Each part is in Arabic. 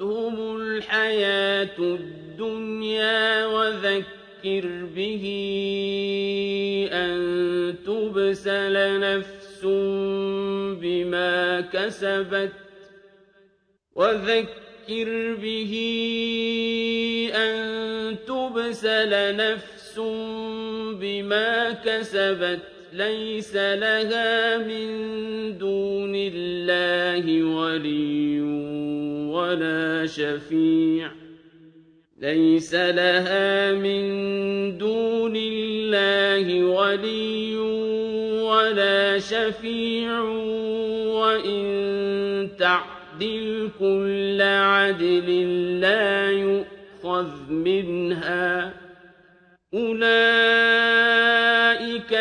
الحياة الدنيا وذكر به أن تبسل نفس بما كسبت وذكر به أن تبسل نفس بما كسبت ليس لها من دون الله ولي ولا شفيع. ليس لها من دون الله ولي ولا شفيع. وإن تعدل كل عدل لا يؤخذ منها. أولئك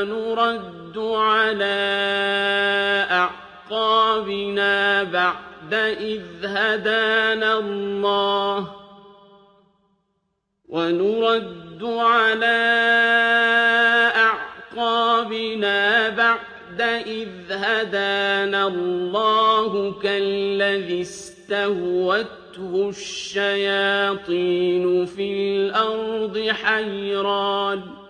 ونرد على أعقابنا بعد إذ هدانا الله. ونرد على أعقابنا بعد إذ هدانا الله كالذي استهوته الشياطين في الأرض حيران.